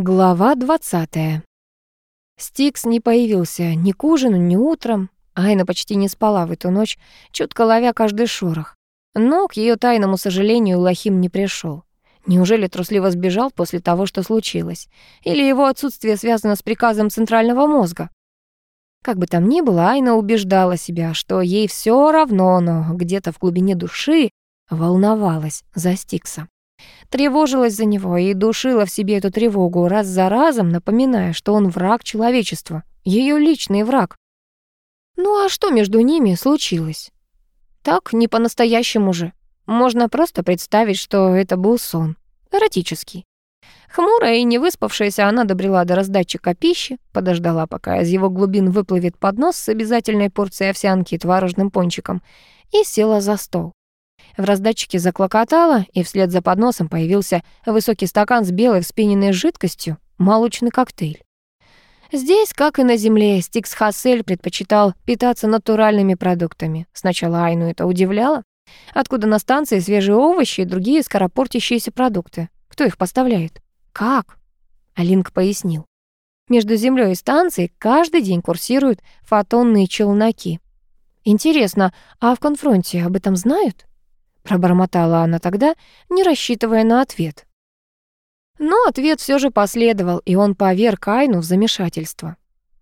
Глава 20. Стикс не появился ни к ужину, ни утром. Айна почти не спала в эту ночь, чутко ловя каждый шорох. Но, к ее тайному сожалению, Лохим не пришел. Неужели трусливо сбежал после того, что случилось? Или его отсутствие связано с приказом центрального мозга? Как бы там ни было, Айна убеждала себя, что ей все равно, но где-то в глубине души волновалась за Стикса. Тревожилась за него и душила в себе эту тревогу, раз за разом напоминая, что он враг человечества, ее личный враг. Ну а что между ними случилось? Так, не по-настоящему же. Можно просто представить, что это был сон. Эротический. Хмурая и не выспавшаяся, она добрела до раздатчика пищи, подождала, пока из его глубин выплывет поднос с обязательной порцией овсянки и творожным пончиком, и села за стол. В раздатчике заклокотало, и вслед за подносом появился высокий стакан с белой вспененной жидкостью, молочный коктейль. Здесь, как и на земле, Стикс Хассель предпочитал питаться натуральными продуктами. Сначала Айну это удивляло. Откуда на станции свежие овощи и другие скоропортящиеся продукты? Кто их поставляет? Как? Алинк пояснил. Между землей и станцией каждый день курсируют фотонные челноки. Интересно, а в конфронте об этом знают? Пробормотала она тогда, не рассчитывая на ответ. Но ответ все же последовал, и он поверг Айну в замешательство.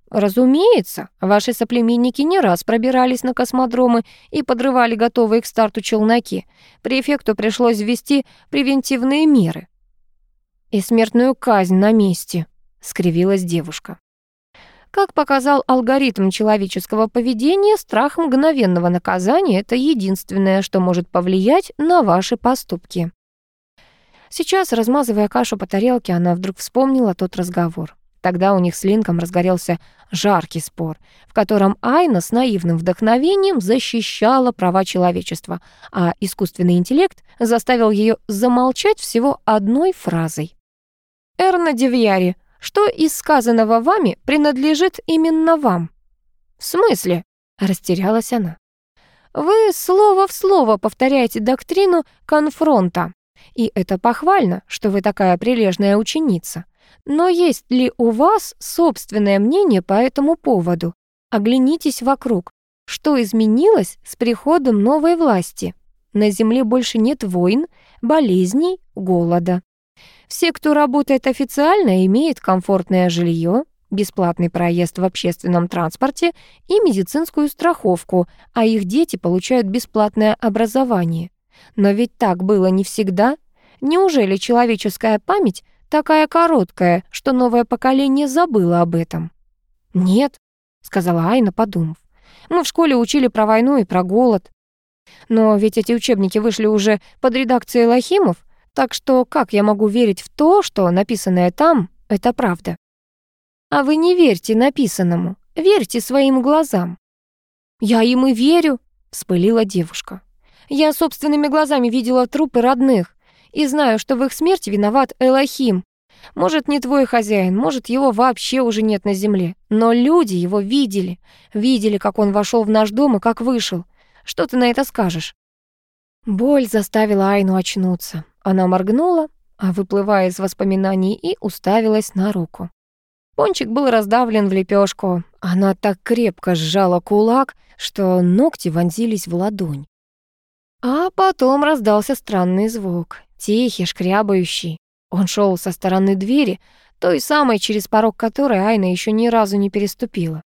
«Разумеется, ваши соплеменники не раз пробирались на космодромы и подрывали готовые к старту челноки. Префекту пришлось ввести превентивные меры». «И смертную казнь на месте», — скривилась девушка. Как показал алгоритм человеческого поведения, страх мгновенного наказания — это единственное, что может повлиять на ваши поступки. Сейчас, размазывая кашу по тарелке, она вдруг вспомнила тот разговор. Тогда у них с Линком разгорелся жаркий спор, в котором Айна с наивным вдохновением защищала права человечества, а искусственный интеллект заставил ее замолчать всего одной фразой. «Эрна Девьяри, что из сказанного вами принадлежит именно вам». «В смысле?» — растерялась она. «Вы слово в слово повторяете доктрину конфронта. И это похвально, что вы такая прилежная ученица. Но есть ли у вас собственное мнение по этому поводу? Оглянитесь вокруг. Что изменилось с приходом новой власти? На Земле больше нет войн, болезней, голода. Все, кто работает официально, имеют комфортное жилье, бесплатный проезд в общественном транспорте и медицинскую страховку, а их дети получают бесплатное образование. Но ведь так было не всегда. Неужели человеческая память такая короткая, что новое поколение забыло об этом? «Нет», — сказала Айна, подумав. «Мы в школе учили про войну и про голод. Но ведь эти учебники вышли уже под редакцией Лохимов, так что как я могу верить в то, что написанное там — это правда? А вы не верьте написанному, верьте своим глазам. Я им и верю, вспылила девушка. Я собственными глазами видела трупы родных и знаю, что в их смерти виноват Элохим. Может, не твой хозяин, может, его вообще уже нет на земле. Но люди его видели. Видели, как он вошел в наш дом и как вышел. Что ты на это скажешь?» Боль заставила Айну очнуться. Она моргнула, а выплывая из воспоминаний, и уставилась на руку. Пончик был раздавлен в лепешку. Она так крепко сжала кулак, что ногти вонзились в ладонь. А потом раздался странный звук, тихий, шкрябающий. Он шел со стороны двери, той самой, через порог которой Айна еще ни разу не переступила.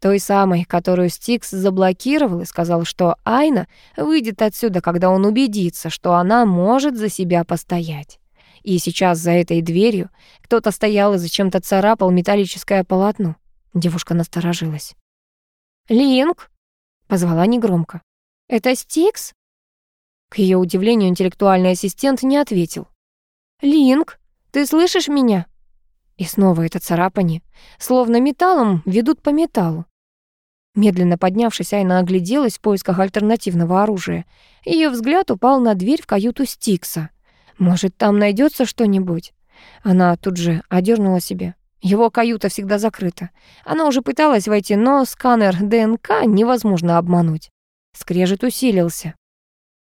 Той самой, которую Стикс заблокировал и сказал, что Айна выйдет отсюда, когда он убедится, что она может за себя постоять. И сейчас за этой дверью кто-то стоял и зачем-то царапал металлическое полотно. Девушка насторожилась. «Линк!» — позвала негромко. «Это Стикс?» К ее удивлению интеллектуальный ассистент не ответил. «Линк, ты слышишь меня?» И снова это царапание. Словно металлом ведут по металлу. Медленно поднявшись, Айна огляделась в поисках альтернативного оружия. Ее взгляд упал на дверь в каюту Стикса. Может, там найдется что-нибудь? Она тут же одернула себе. Его каюта всегда закрыта. Она уже пыталась войти, но сканер ДНК невозможно обмануть. Скрежет усилился.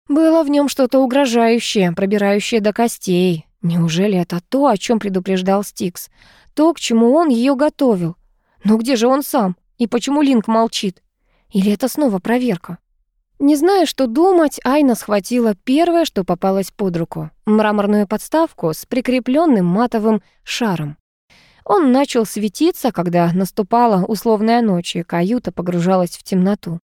Было в нем что-то угрожающее, пробирающее до костей. Неужели это то, о чем предупреждал Стикс? То, к чему он ее готовил? Но где же он сам? И почему Линк молчит? Или это снова проверка? Не зная, что думать, Айна схватила первое, что попалось под руку — мраморную подставку с прикрепленным матовым шаром. Он начал светиться, когда наступала условная ночь, и каюта погружалась в темноту.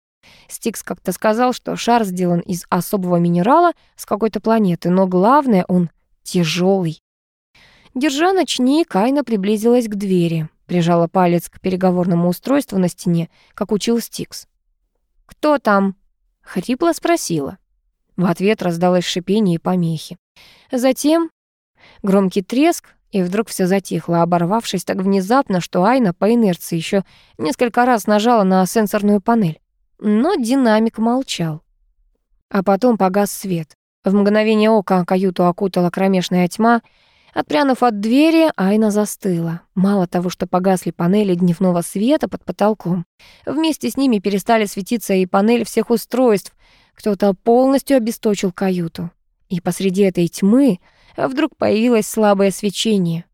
Стикс как-то сказал, что шар сделан из особого минерала с какой-то планеты, но главное, он тяжелый. Держа ночник, Айна приблизилась к двери, прижала палец к переговорному устройству на стене, как учил Стикс. «Кто там?» — хрипло спросила. В ответ раздалось шипение и помехи. Затем громкий треск, и вдруг все затихло, оборвавшись так внезапно, что Айна по инерции еще несколько раз нажала на сенсорную панель. Но динамик молчал. А потом погас свет. В мгновение ока каюту окутала кромешная тьма. Отпрянув от двери, Айна застыла. Мало того, что погасли панели дневного света под потолком, вместе с ними перестали светиться и панели всех устройств. Кто-то полностью обесточил каюту. И посреди этой тьмы вдруг появилось слабое свечение.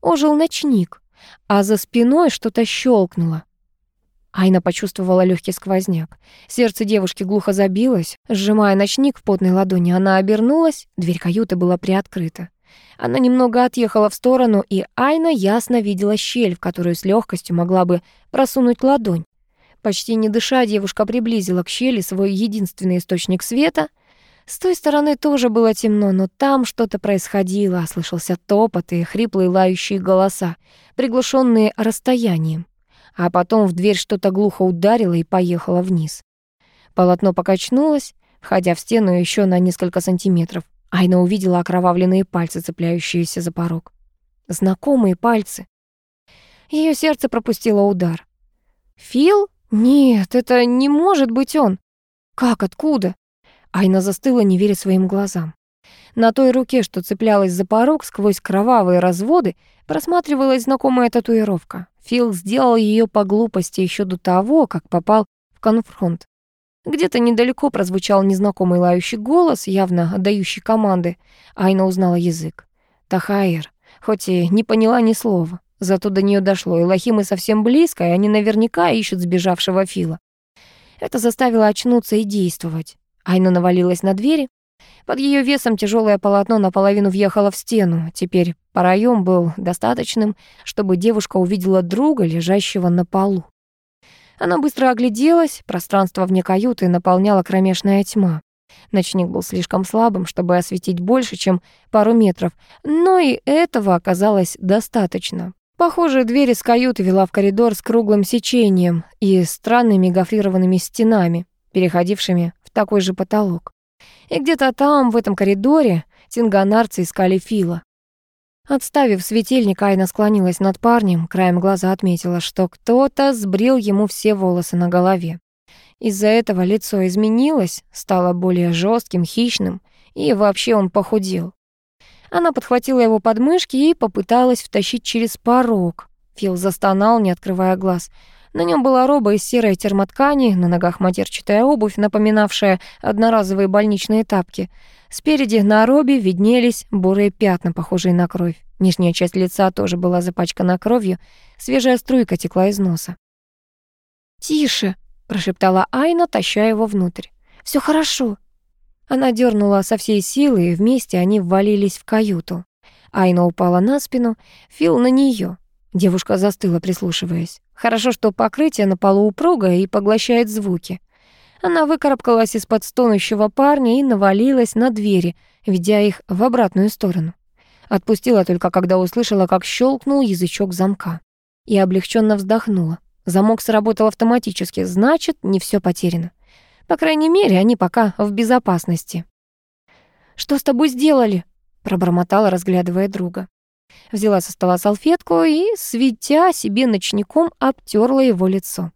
Ожил ночник, а за спиной что-то щелкнуло. Айна почувствовала легкий сквозняк. Сердце девушки глухо забилось. Сжимая ночник в потной ладони, она обернулась, дверь каюты была приоткрыта. Она немного отъехала в сторону, и Айна ясно видела щель, в которую с легкостью могла бы просунуть ладонь. Почти не дыша, девушка приблизила к щели свой единственный источник света. С той стороны тоже было темно, но там что-то происходило, слышался топот и хриплые лающие голоса, приглушенные расстоянием а потом в дверь что-то глухо ударило и поехало вниз. Полотно покачнулось, входя в стену еще на несколько сантиметров. Айна увидела окровавленные пальцы, цепляющиеся за порог. Знакомые пальцы. Ее сердце пропустило удар. «Фил? Нет, это не может быть он. Как, откуда?» Айна застыла, не веря своим глазам. На той руке, что цеплялась за порог, сквозь кровавые разводы, просматривалась знакомая татуировка. Фил сделал ее по глупости еще до того, как попал в конфронт. Где-то недалеко прозвучал незнакомый лающий голос, явно отдающий команды. Айна узнала язык. Тахаир, хоть и не поняла ни слова. Зато до нее дошло, и Лохимы совсем близко, и они наверняка ищут сбежавшего Фила. Это заставило очнуться и действовать. Айна навалилась на двери, под ее весом тяжелое полотно наполовину въехало в стену. Теперь проем был достаточным, чтобы девушка увидела друга, лежащего на полу. Она быстро огляделась, пространство вне каюты наполняла кромешная тьма. Ночник был слишком слабым, чтобы осветить больше, чем пару метров, но и этого оказалось достаточно. Похоже, дверь из каюты вела в коридор с круглым сечением и странными гофрированными стенами, переходившими в такой же потолок. И где-то там, в этом коридоре, тинганарцы искали Фила. Отставив светильник, Айна склонилась над парнем, краем глаза отметила, что кто-то сбрил ему все волосы на голове. Из-за этого лицо изменилось, стало более жестким, хищным, и вообще он похудел. Она подхватила его подмышки и попыталась втащить через порог. Фил застонал, не открывая глаз. На нем была роба из серой термоткани, на ногах матерчатая обувь, напоминавшая одноразовые больничные тапки. Спереди на робе виднелись бурые пятна, похожие на кровь. Нижняя часть лица тоже была запачкана кровью, свежая струйка текла из носа. «Тише!» — прошептала Айна, таща его внутрь. Все хорошо!» Она дернула со всей силы, и вместе они ввалились в каюту. Айна упала на спину, Фил на нее. Девушка застыла, прислушиваясь. Хорошо, что покрытие на полу упругое и поглощает звуки. Она выкарабкалась из-под стонущего парня и навалилась на двери, ведя их в обратную сторону. Отпустила только, когда услышала, как щелкнул язычок замка. И облегченно вздохнула. Замок сработал автоматически, значит, не все потеряно. По крайней мере, они пока в безопасности. «Что с тобой сделали?» — пробормотала, разглядывая друга. Взяла со стола салфетку и, светя себе ночником, обтерла его лицо.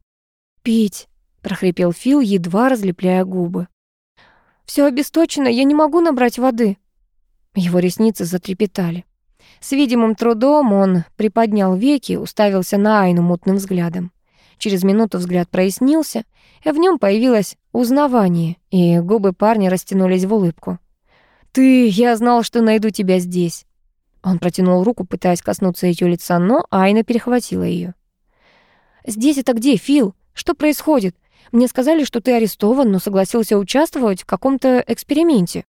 «Пить!» — прохрипел Фил, едва разлепляя губы. Все обесточено, я не могу набрать воды». Его ресницы затрепетали. С видимым трудом он приподнял веки, уставился на Айну мутным взглядом. Через минуту взгляд прояснился, и в нем появилось узнавание, и губы парня растянулись в улыбку. «Ты, я знал, что найду тебя здесь. Он протянул руку, пытаясь коснуться ее лица, но Айна перехватила ее. «Здесь это где, Фил? Что происходит? Мне сказали, что ты арестован, но согласился участвовать в каком-то эксперименте».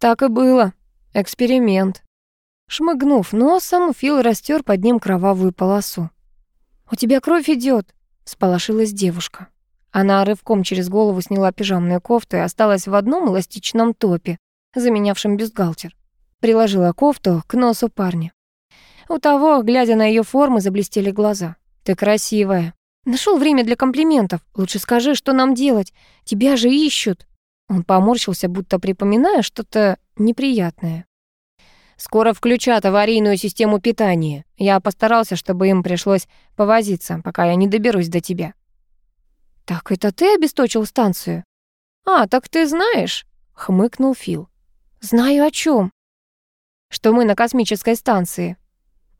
«Так и было. Эксперимент». Шмыгнув носом, Фил растер под ним кровавую полосу. «У тебя кровь идет, сполошилась девушка. Она рывком через голову сняла пижамную кофту и осталась в одном эластичном топе, заменявшем бюстгальтер. Приложила кофту к носу парня. У того, глядя на ее формы, заблестели глаза. «Ты красивая». Нашел время для комплиментов. Лучше скажи, что нам делать. Тебя же ищут». Он поморщился, будто припоминая что-то неприятное. «Скоро включат аварийную систему питания. Я постарался, чтобы им пришлось повозиться, пока я не доберусь до тебя». «Так это ты обесточил станцию?» «А, так ты знаешь?» — хмыкнул Фил. «Знаю о чем. «Что мы на космической станции».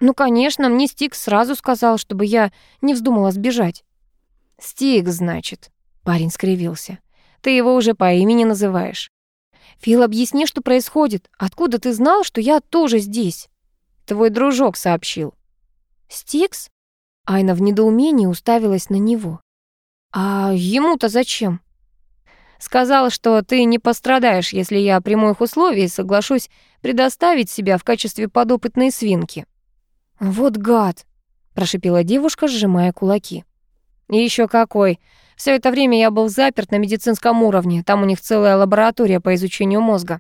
«Ну, конечно, мне Стикс сразу сказал, чтобы я не вздумала сбежать». «Стикс, значит», — парень скривился. «Ты его уже по имени называешь». «Фил, объясни, что происходит. Откуда ты знал, что я тоже здесь?» «Твой дружок сообщил». «Стикс?» Айна в недоумении уставилась на него. «А ему-то зачем?» «Сказал, что ты не пострадаешь, если я приму их условия и соглашусь предоставить себя в качестве подопытной свинки». «Вот гад!» — прошипела девушка, сжимая кулаки. Еще какой! Все это время я был заперт на медицинском уровне, там у них целая лаборатория по изучению мозга.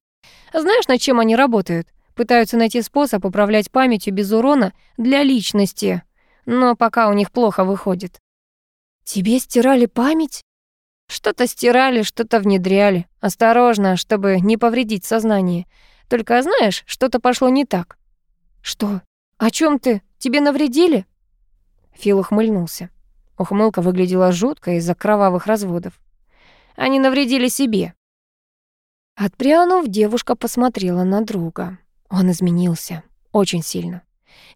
Знаешь, над чем они работают? Пытаются найти способ управлять памятью без урона для личности, но пока у них плохо выходит. Тебе стирали память? Что-то стирали, что-то внедряли. Осторожно, чтобы не повредить сознание. Только знаешь, что-то пошло не так. Что? О чем ты? Тебе навредили? Фил ухмыльнулся. Ухмылка выглядела жутко из-за кровавых разводов. Они навредили себе. Отпрянув, девушка посмотрела на друга. Он изменился. Очень сильно.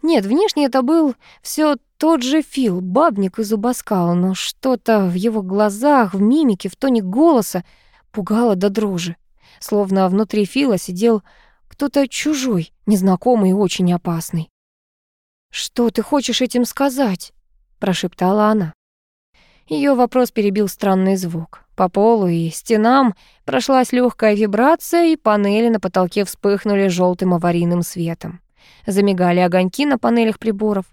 Нет, внешне это был все тот же Фил, бабник из Убаскала, но что-то в его глазах, в мимике, в тоне голоса пугало до дрожи. Словно внутри Фила сидел кто-то чужой, незнакомый и очень опасный. «Что ты хочешь этим сказать?» — прошептала она. Ее вопрос перебил странный звук. По полу и стенам прошлась легкая вибрация, и панели на потолке вспыхнули желтым аварийным светом. Замигали огоньки на панелях приборов.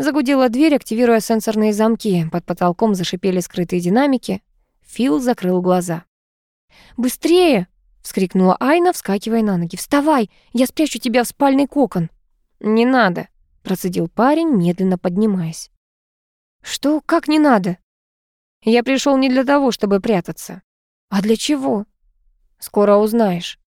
Загудела дверь, активируя сенсорные замки. Под потолком зашипели скрытые динамики. Фил закрыл глаза. «Быстрее!» — вскрикнула Айна, вскакивая на ноги. «Вставай! Я спрячу тебя в спальный кокон!» «Не надо!» — процедил парень, медленно поднимаясь. «Что? Как не надо?» «Я пришел не для того, чтобы прятаться». «А для чего?» «Скоро узнаешь».